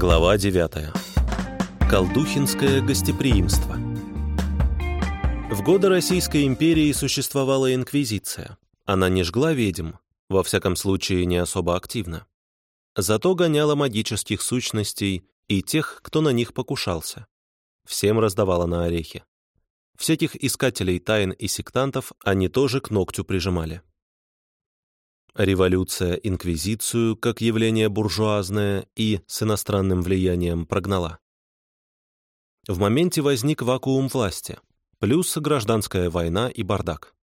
Глава 9. Колдухинское гостеприимство. В годы Российской империи существовала инквизиция. Она не жгла ведьм, во всяком случае не особо активно. Зато гоняла магических сущностей и тех, кто на них покушался. Всем раздавала на орехи. Всяких искателей тайн и сектантов они тоже к ногтю прижимали. Революция инквизицию как явление буржуазное и с иностранным влиянием прогнала. В моменте возник вакуум власти, плюс гражданская война и бардак.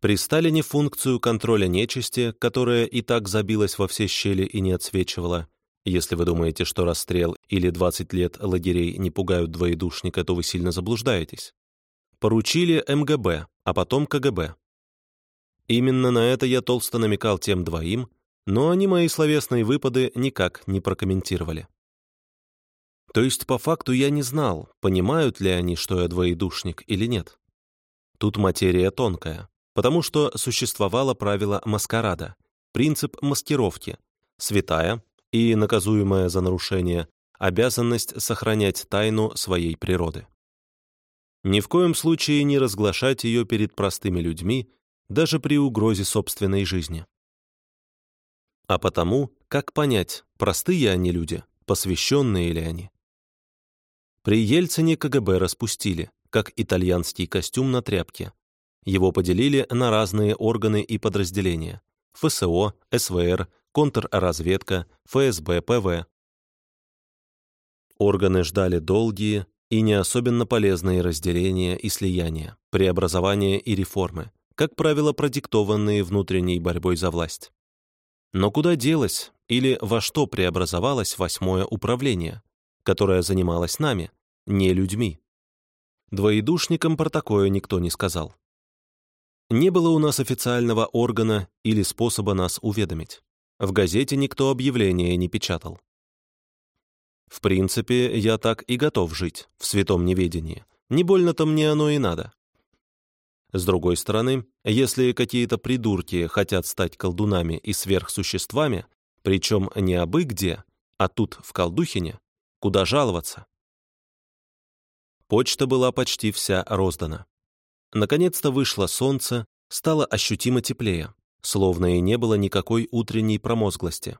При Сталине функцию контроля нечисти, которая и так забилась во все щели и не отсвечивала, если вы думаете, что расстрел или 20 лет лагерей не пугают двоедушника, то вы сильно заблуждаетесь. Поручили МГБ, а потом КГБ. Именно на это я толсто намекал тем двоим, но они мои словесные выпады никак не прокомментировали. То есть, по факту, я не знал, понимают ли они, что я двоедушник или нет. Тут материя тонкая, потому что существовало правило маскарада, принцип маскировки, святая и наказуемая за нарушение обязанность сохранять тайну своей природы. Ни в коем случае не разглашать ее перед простыми людьми даже при угрозе собственной жизни. А потому, как понять, простые они люди, посвященные ли они? При Ельцине КГБ распустили, как итальянский костюм на тряпке. Его поделили на разные органы и подразделения – ФСО, СВР, контрразведка, ФСБ, ПВ. Органы ждали долгие и не особенно полезные разделения и слияния, преобразования и реформы, как правило, продиктованные внутренней борьбой за власть. Но куда делось или во что преобразовалось восьмое управление, которое занималось нами, не людьми? Двоедушникам про такое никто не сказал. Не было у нас официального органа или способа нас уведомить. В газете никто объявления не печатал. В принципе, я так и готов жить, в святом неведении. Не больно-то мне оно и надо. С другой стороны, если какие-то придурки хотят стать колдунами и сверхсуществами, причем не абы где, а тут, в Колдухине, куда жаловаться? Почта была почти вся роздана. Наконец-то вышло солнце, стало ощутимо теплее, словно и не было никакой утренней промозглости.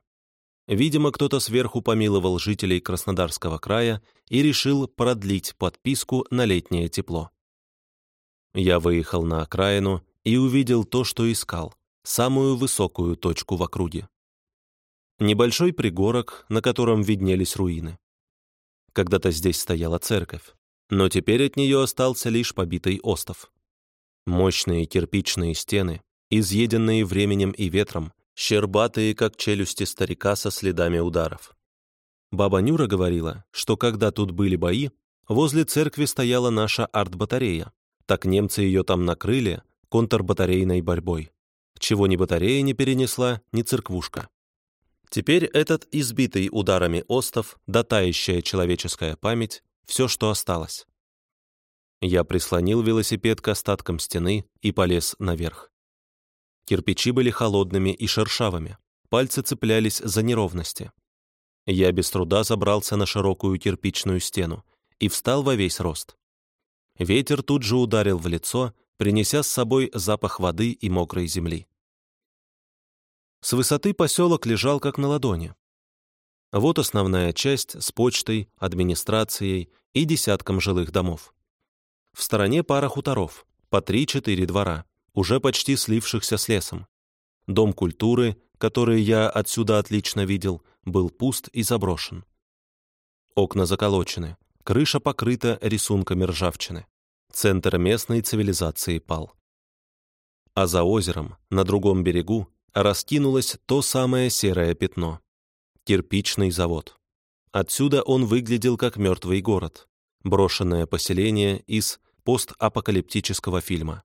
Видимо, кто-то сверху помиловал жителей Краснодарского края и решил продлить подписку на летнее тепло. Я выехал на окраину и увидел то, что искал, самую высокую точку в округе. Небольшой пригорок, на котором виднелись руины. Когда-то здесь стояла церковь, но теперь от нее остался лишь побитый остов. Мощные кирпичные стены, изъеденные временем и ветром, щербатые, как челюсти старика со следами ударов. Баба Нюра говорила, что когда тут были бои, возле церкви стояла наша арт-батарея, так немцы ее там накрыли контрбатарейной борьбой, чего ни батарея не перенесла, ни церквушка. Теперь этот избитый ударами остов, дотающая человеческая память, все, что осталось. Я прислонил велосипед к остаткам стены и полез наверх. Кирпичи были холодными и шершавыми, пальцы цеплялись за неровности. Я без труда забрался на широкую кирпичную стену и встал во весь рост. Ветер тут же ударил в лицо, принеся с собой запах воды и мокрой земли. С высоты поселок лежал как на ладони. Вот основная часть с почтой, администрацией и десятком жилых домов. В стороне пара хуторов, по три-четыре двора, уже почти слившихся с лесом. Дом культуры, который я отсюда отлично видел, был пуст и заброшен. Окна заколочены, крыша покрыта рисунками ржавчины. Центр местной цивилизации пал. А за озером, на другом берегу, раскинулось то самое серое пятно — кирпичный завод. Отсюда он выглядел как мертвый город, брошенное поселение из постапокалиптического фильма.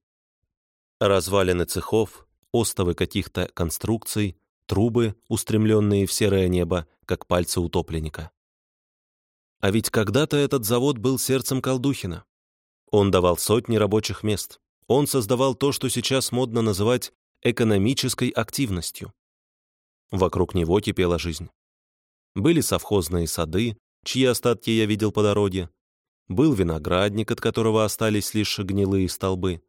Развалины цехов, остовы каких-то конструкций, трубы, устремленные в серое небо, как пальцы утопленника. А ведь когда-то этот завод был сердцем Колдухина. Он давал сотни рабочих мест. Он создавал то, что сейчас модно называть экономической активностью. Вокруг него кипела жизнь. Были совхозные сады, чьи остатки я видел по дороге. Был виноградник, от которого остались лишь гнилые столбы.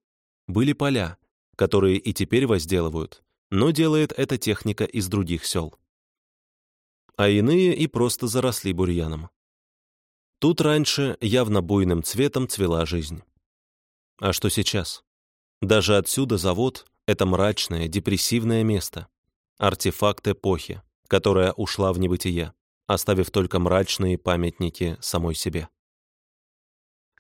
Были поля, которые и теперь возделывают, но делает эта техника из других сел. А иные и просто заросли бурьяном. Тут раньше явно буйным цветом цвела жизнь. А что сейчас? Даже отсюда завод — это мрачное, депрессивное место. Артефакт эпохи, которая ушла в небытие, оставив только мрачные памятники самой себе.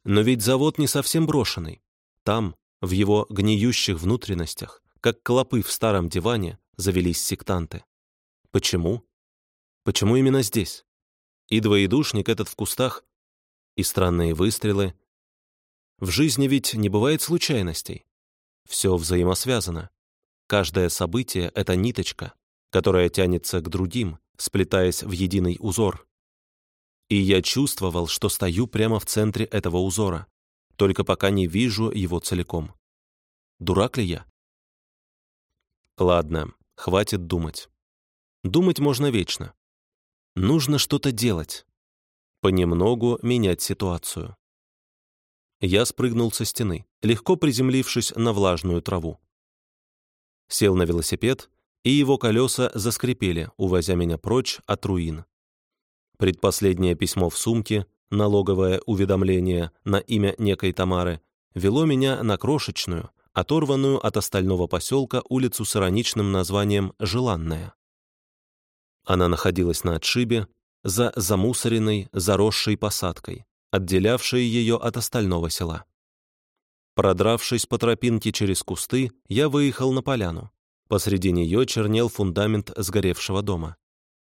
Но ведь завод не совсем брошенный. Там, в его гниющих внутренностях, как клопы в старом диване, завелись сектанты. Почему? Почему именно здесь? И двоедушник этот в кустах, и странные выстрелы. В жизни ведь не бывает случайностей. Все взаимосвязано. Каждое событие — это ниточка, которая тянется к другим, сплетаясь в единый узор. И я чувствовал, что стою прямо в центре этого узора, только пока не вижу его целиком. Дурак ли я? Ладно, хватит думать. Думать можно вечно. Нужно что-то делать. Понемногу менять ситуацию. Я спрыгнул со стены, легко приземлившись на влажную траву. Сел на велосипед, и его колеса заскрипели, увозя меня прочь от руин. Предпоследнее письмо в сумке, налоговое уведомление на имя некой Тамары, вело меня на крошечную, оторванную от остального поселка улицу с ироничным названием «Желанная». Она находилась на отшибе, за замусоренной, заросшей посадкой, отделявшей ее от остального села. Продравшись по тропинке через кусты, я выехал на поляну. Посреди нее чернел фундамент сгоревшего дома.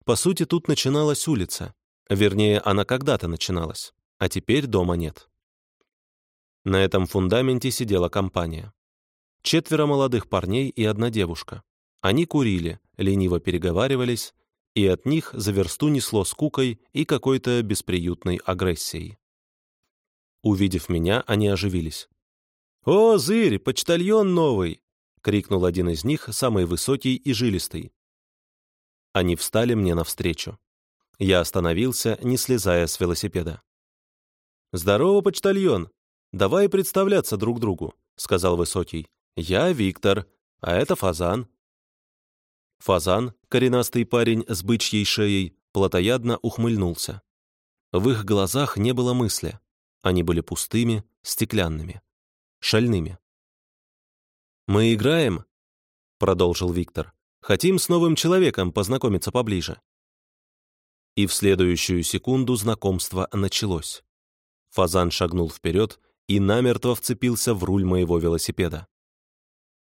По сути, тут начиналась улица. Вернее, она когда-то начиналась, а теперь дома нет. На этом фундаменте сидела компания. Четверо молодых парней и одна девушка. Они курили, лениво переговаривались, и от них за версту несло скукой и какой-то бесприютной агрессией. Увидев меня, они оживились. «О, Зырь, почтальон новый!» — крикнул один из них, самый высокий и жилистый. Они встали мне навстречу. Я остановился, не слезая с велосипеда. «Здорово, почтальон! Давай представляться друг другу», — сказал высокий. «Я Виктор, а это Фазан». Фазан, коренастый парень с бычьей шеей, плотоядно ухмыльнулся. В их глазах не было мысли. Они были пустыми, стеклянными шальными. «Мы играем», — продолжил Виктор. «Хотим с новым человеком познакомиться поближе». И в следующую секунду знакомство началось. Фазан шагнул вперед и намертво вцепился в руль моего велосипеда.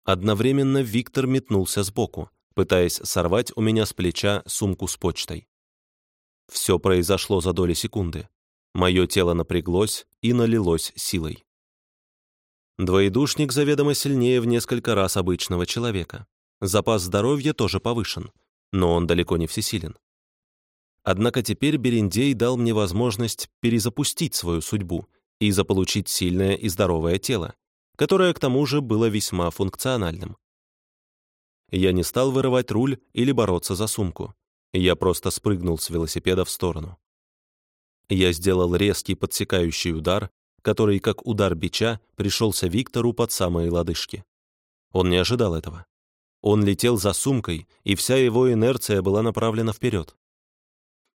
Одновременно Виктор метнулся сбоку, пытаясь сорвать у меня с плеча сумку с почтой. Все произошло за доли секунды. Мое тело напряглось и налилось силой. Двоедушник заведомо сильнее в несколько раз обычного человека. Запас здоровья тоже повышен, но он далеко не всесилен. Однако теперь Берендей дал мне возможность перезапустить свою судьбу и заполучить сильное и здоровое тело, которое к тому же было весьма функциональным. Я не стал вырывать руль или бороться за сумку. Я просто спрыгнул с велосипеда в сторону. Я сделал резкий подсекающий удар, который, как удар бича, пришелся Виктору под самые лодыжки. Он не ожидал этого. Он летел за сумкой, и вся его инерция была направлена вперед.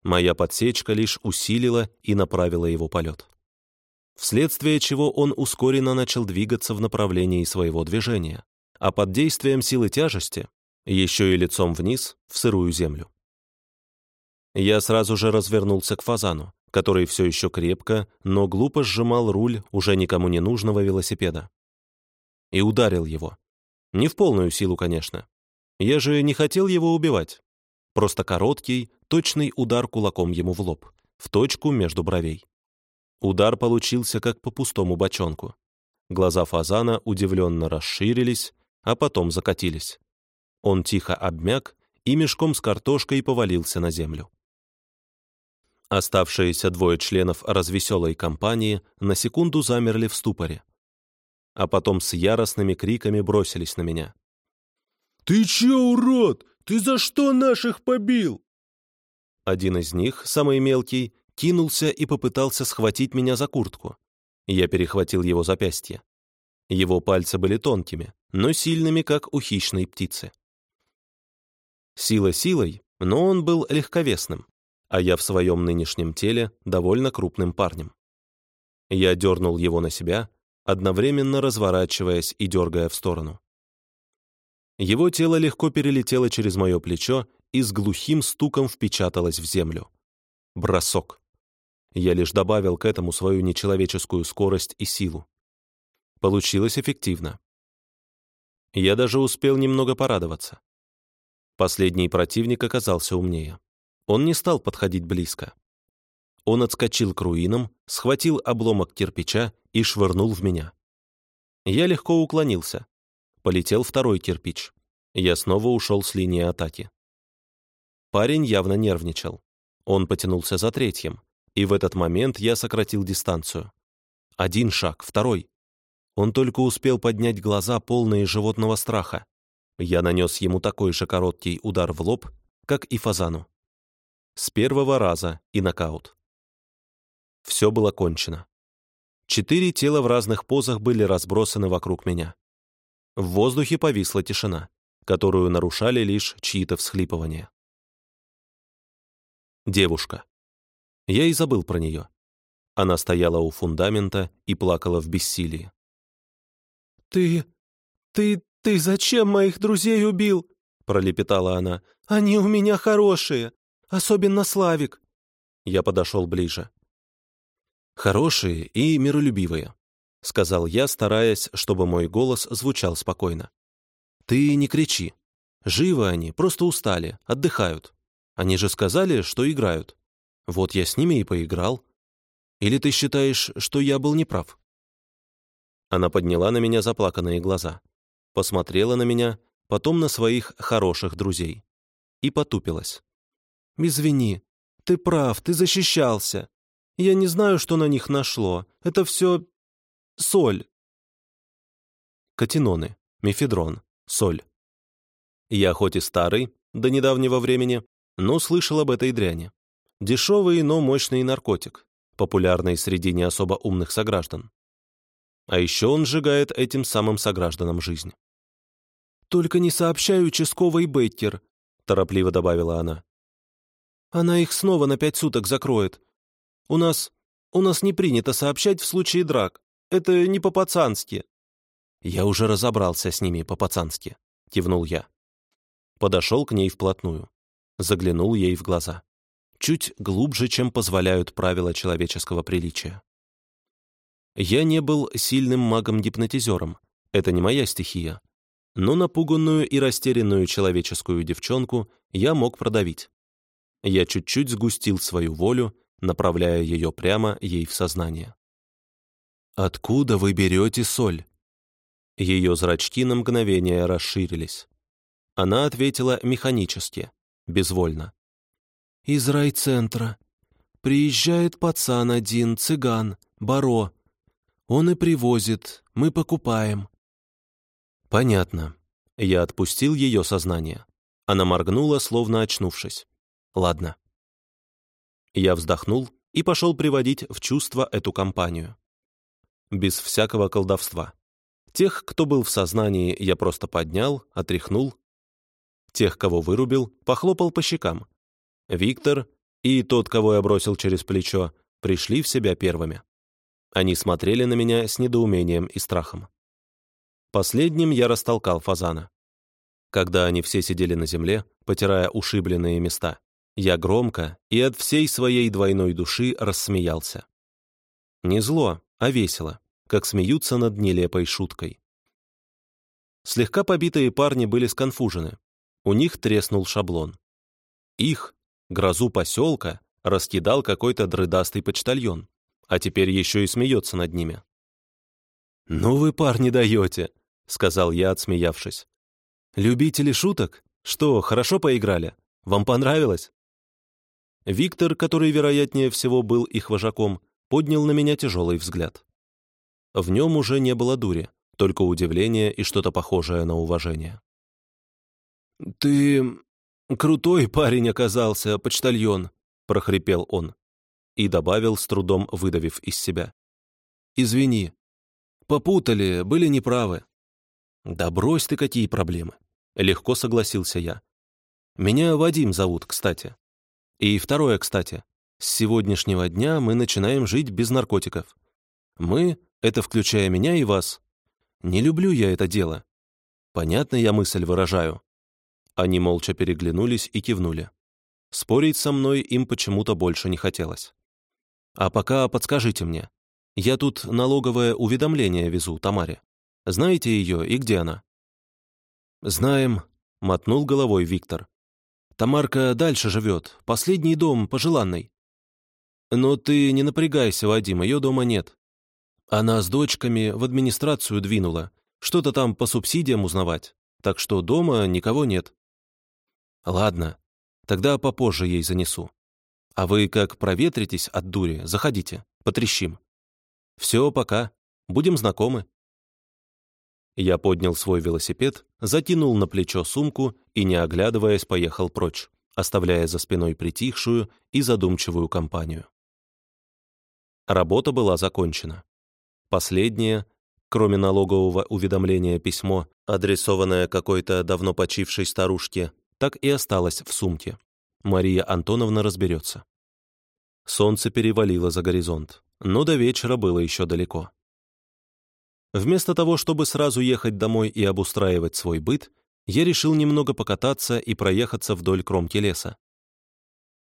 Моя подсечка лишь усилила и направила его полет. Вследствие чего он ускоренно начал двигаться в направлении своего движения, а под действием силы тяжести еще и лицом вниз в сырую землю. Я сразу же развернулся к фазану, который все еще крепко, но глупо сжимал руль уже никому не нужного велосипеда. И ударил его. Не в полную силу, конечно. Я же не хотел его убивать. Просто короткий, точный удар кулаком ему в лоб, в точку между бровей. Удар получился как по пустому бочонку. Глаза фазана удивленно расширились, а потом закатились. Он тихо обмяк и мешком с картошкой повалился на землю. Оставшиеся двое членов развеселой компании на секунду замерли в ступоре, а потом с яростными криками бросились на меня. «Ты че, урод? Ты за что наших побил?» Один из них, самый мелкий, кинулся и попытался схватить меня за куртку. Я перехватил его запястье. Его пальцы были тонкими, но сильными, как у хищной птицы. Сила силой, но он был легковесным, а я в своем нынешнем теле довольно крупным парнем. Я дернул его на себя, одновременно разворачиваясь и дергая в сторону. Его тело легко перелетело через мое плечо и с глухим стуком впечаталось в землю. Бросок. Я лишь добавил к этому свою нечеловеческую скорость и силу. Получилось эффективно. Я даже успел немного порадоваться. Последний противник оказался умнее. Он не стал подходить близко. Он отскочил к руинам, схватил обломок кирпича и швырнул в меня. Я легко уклонился. Полетел второй кирпич. Я снова ушел с линии атаки. Парень явно нервничал. Он потянулся за третьим, и в этот момент я сократил дистанцию. Один шаг, второй. Он только успел поднять глаза, полные животного страха. Я нанес ему такой же короткий удар в лоб, как и фазану. С первого раза и нокаут. Все было кончено. Четыре тела в разных позах были разбросаны вокруг меня. В воздухе повисла тишина, которую нарушали лишь чьи-то всхлипывания. Девушка. Я и забыл про нее. Она стояла у фундамента и плакала в бессилии. «Ты... ты... ты зачем моих друзей убил?» пролепетала она. «Они у меня хорошие, особенно Славик». Я подошел ближе. «Хорошие и миролюбивые», — сказал я, стараясь, чтобы мой голос звучал спокойно. «Ты не кричи. Живы они, просто устали, отдыхают. Они же сказали, что играют. Вот я с ними и поиграл. Или ты считаешь, что я был неправ?» Она подняла на меня заплаканные глаза, посмотрела на меня, потом на своих хороших друзей и потупилась. «Извини, ты прав, ты защищался. Я не знаю, что на них нашло. Это все соль». Катиноны, мефедрон, соль. Я хоть и старый, до недавнего времени, но слышал об этой дряни. Дешевый, но мощный наркотик, популярный среди не особо умных сограждан. А еще он сжигает этим самым согражданам жизнь. «Только не сообщай участковый Бейкер», — торопливо добавила она. «Она их снова на пять суток закроет. У нас... у нас не принято сообщать в случае драк. Это не по-пацански». «Я уже разобрался с ними по-пацански», — кивнул я. Подошел к ней вплотную. Заглянул ей в глаза. Чуть глубже, чем позволяют правила человеческого приличия. Я не был сильным магом-гипнотизером, это не моя стихия. Но напуганную и растерянную человеческую девчонку я мог продавить. Я чуть-чуть сгустил свою волю, направляя ее прямо ей в сознание. «Откуда вы берете соль?» Ее зрачки на мгновение расширились. Она ответила механически, безвольно. «Из райцентра. Приезжает пацан один, цыган, баро, он и привозит, мы покупаем». «Понятно». Я отпустил ее сознание. Она моргнула, словно очнувшись. «Ладно». Я вздохнул и пошел приводить в чувство эту компанию. Без всякого колдовства. Тех, кто был в сознании, я просто поднял, отряхнул. Тех, кого вырубил, похлопал по щекам. Виктор и тот, кого я бросил через плечо, пришли в себя первыми. Они смотрели на меня с недоумением и страхом. Последним я растолкал фазана. Когда они все сидели на земле, потирая ушибленные места, я громко и от всей своей двойной души рассмеялся. Не зло, а весело, как смеются над нелепой шуткой. Слегка побитые парни были сконфужены. У них треснул шаблон. Их, грозу поселка, раскидал какой-то дрыдастый почтальон а теперь еще и смеется над ними. «Ну вы, парни, даете», — сказал я, отсмеявшись. «Любители шуток? Что, хорошо поиграли? Вам понравилось?» Виктор, который, вероятнее всего, был их вожаком, поднял на меня тяжелый взгляд. В нем уже не было дури, только удивление и что-то похожее на уважение. «Ты крутой парень оказался, почтальон», прохрипел он и добавил, с трудом выдавив из себя. «Извини. Попутали, были неправы». «Да брось ты, какие проблемы!» Легко согласился я. «Меня Вадим зовут, кстати. И второе, кстати. С сегодняшнего дня мы начинаем жить без наркотиков. Мы, это включая меня и вас. Не люблю я это дело. Понятно я мысль выражаю?» Они молча переглянулись и кивнули. Спорить со мной им почему-то больше не хотелось. А пока подскажите мне. Я тут налоговое уведомление везу Тамаре. Знаете ее и где она?» «Знаем», — мотнул головой Виктор. «Тамарка дальше живет, последний дом, пожеланный». «Но ты не напрягайся, Вадим, ее дома нет. Она с дочками в администрацию двинула, что-то там по субсидиям узнавать, так что дома никого нет». «Ладно, тогда попозже ей занесу. А вы как проветритесь от дури, заходите, потрещим. Все, пока. Будем знакомы. Я поднял свой велосипед, закинул на плечо сумку и, не оглядываясь, поехал прочь, оставляя за спиной притихшую и задумчивую компанию. Работа была закончена. Последнее, кроме налогового уведомления письмо, адресованное какой-то давно почившей старушке, так и осталось в сумке. Мария Антоновна разберется. Солнце перевалило за горизонт, но до вечера было еще далеко. Вместо того, чтобы сразу ехать домой и обустраивать свой быт, я решил немного покататься и проехаться вдоль кромки леса.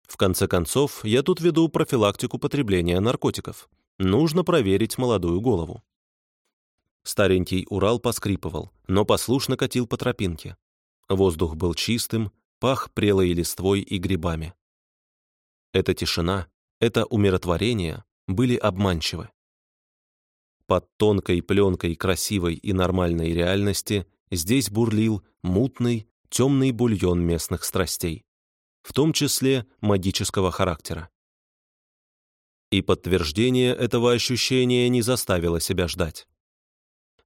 В конце концов, я тут веду профилактику потребления наркотиков. Нужно проверить молодую голову. Старенький Урал поскрипывал, но послушно катил по тропинке. Воздух был чистым, пах прелой листвой и грибами. Эта тишина, это умиротворение были обманчивы. Под тонкой пленкой красивой и нормальной реальности здесь бурлил мутный, темный бульон местных страстей, в том числе магического характера. И подтверждение этого ощущения не заставило себя ждать.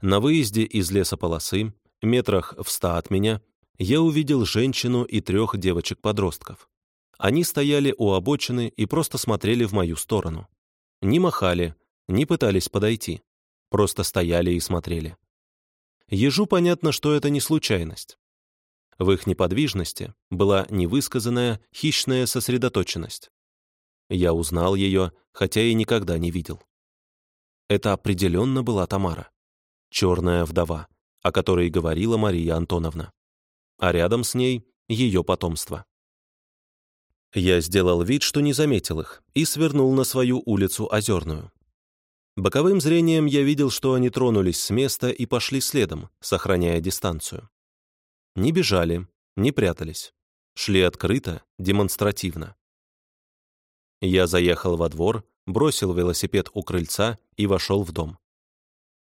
На выезде из лесополосы, метрах в ста от меня, я увидел женщину и трех девочек-подростков. Они стояли у обочины и просто смотрели в мою сторону. Не махали, не пытались подойти. Просто стояли и смотрели. Ежу понятно, что это не случайность. В их неподвижности была невысказанная хищная сосредоточенность. Я узнал ее, хотя и никогда не видел. Это определенно была Тамара, черная вдова, о которой говорила Мария Антоновна а рядом с ней — ее потомство. Я сделал вид, что не заметил их, и свернул на свою улицу Озерную. Боковым зрением я видел, что они тронулись с места и пошли следом, сохраняя дистанцию. Не бежали, не прятались. Шли открыто, демонстративно. Я заехал во двор, бросил велосипед у крыльца и вошел в дом.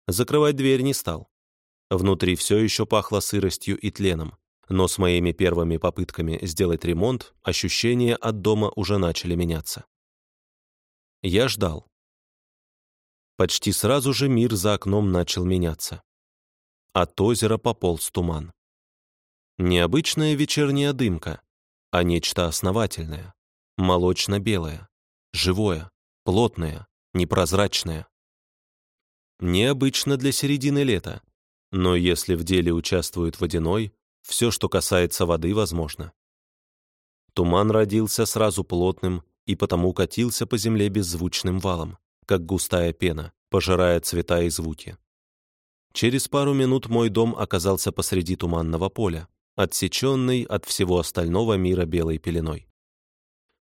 Закрывать дверь не стал. Внутри все еще пахло сыростью и тленом. Но с моими первыми попытками сделать ремонт ощущения от дома уже начали меняться. Я ждал. Почти сразу же мир за окном начал меняться. От озера пополз туман. Необычная вечерняя дымка, а нечто основательное, молочно-белое, живое, плотное, непрозрачное. Необычно для середины лета, но если в деле участвует водяной, все, что касается воды, возможно. Туман родился сразу плотным и потому катился по земле беззвучным валом, как густая пена, пожирая цвета и звуки. Через пару минут мой дом оказался посреди туманного поля, отсеченный от всего остального мира белой пеленой.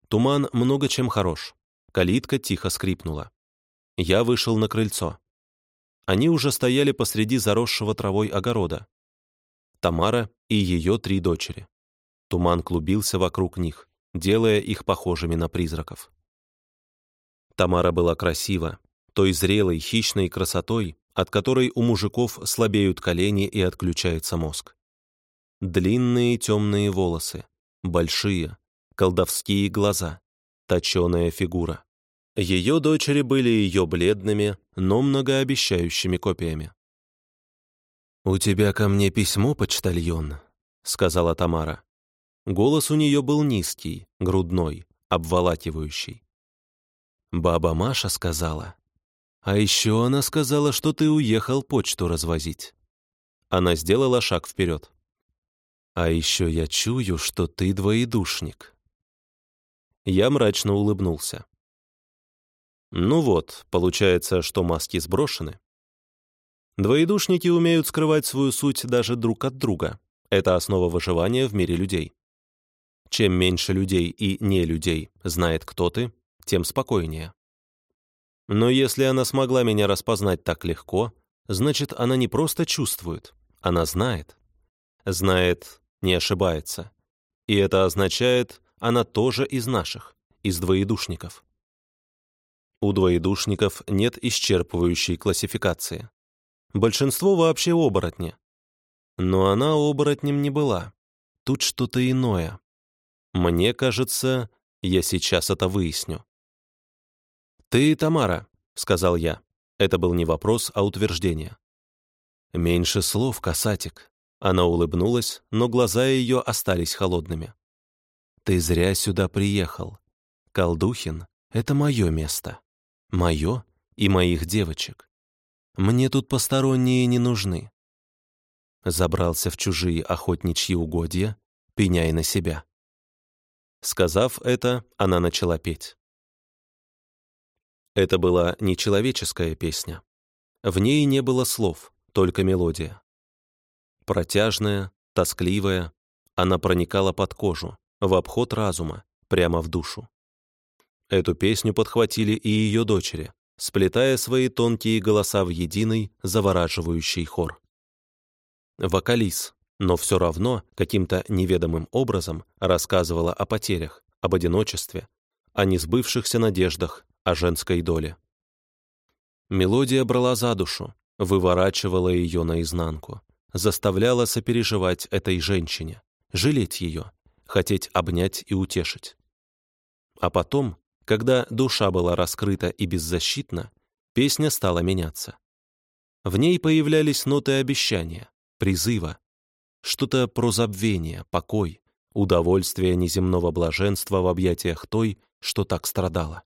Туман много чем хорош. Калитка тихо скрипнула. Я вышел на крыльцо. Они уже стояли посреди заросшего травой огорода, Тамара и ее три дочери. Туман клубился вокруг них, делая их похожими на призраков. Тамара была красива, той зрелой, хищной красотой, от которой у мужиков слабеют колени и отключается мозг. Длинные темные волосы, большие, колдовские глаза, точеная фигура. Ее дочери были ее бледными, но многообещающими копиями. «У тебя ко мне письмо, почтальон», — сказала Тамара. Голос у нее был низкий, грудной, обволакивающей. Баба Маша сказала. А еще она сказала, что ты уехал почту развозить. Она сделала шаг вперед. А еще я чую, что ты двоедушник. Я мрачно улыбнулся. Ну вот, получается, что маски сброшены. Двоедушники умеют скрывать свою суть даже друг от друга. Это основа выживания в мире людей. Чем меньше людей и не людей знает, кто ты, тем спокойнее. Но если она смогла меня распознать так легко, значит, она не просто чувствует, она знает. Знает, не ошибается. И это означает, она тоже из наших, из двоедушников. У двоедушников нет исчерпывающей классификации. Большинство вообще оборотни. Но она оборотнем не была. Тут что-то иное. Мне кажется, я сейчас это выясню. «Ты Тамара», — сказал я. Это был не вопрос, а утверждение. «Меньше слов, касатик». Она улыбнулась, но глаза ее остались холодными. «Ты зря сюда приехал. Колдухин — это мое место. Мое и моих девочек. Мне тут посторонние не нужны. Забрался в чужие охотничьи угодья, пеняй на себя. Сказав это, она начала петь. Это была нечеловеческая песня. В ней не было слов, только мелодия. Протяжная, тоскливая, она проникала под кожу, в обход разума, прямо в душу. Эту песню подхватили и ее дочери, сплетая свои тонкие голоса в единый, завораживающий хор. Вокалис, но все равно каким-то неведомым образом рассказывала о потерях, об одиночестве, о несбывшихся надеждах, о женской доле. Мелодия брала за душу, выворачивала ее наизнанку, заставляла сопереживать этой женщине, жалеть ее, хотеть обнять и утешить. А потом, когда душа была раскрыта и беззащитна, песня стала меняться. В ней появлялись ноты обещания, призыва, что-то про забвение, покой, удовольствие неземного блаженства в объятиях той, что так страдала.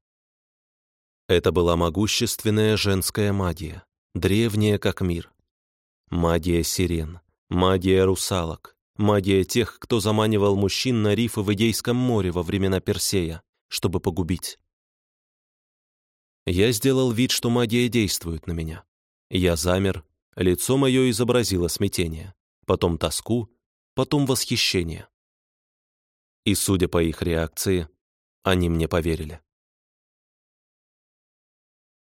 Это была могущественная женская магия, древняя как мир. Магия сирен, магия русалок, магия тех, кто заманивал мужчин на рифы в Идейском море во времена Персея, чтобы погубить. Я сделал вид, что магия действует на меня. Я замер, лицо мое изобразило смятение, потом тоску, потом восхищение. И, судя по их реакции, они мне поверили.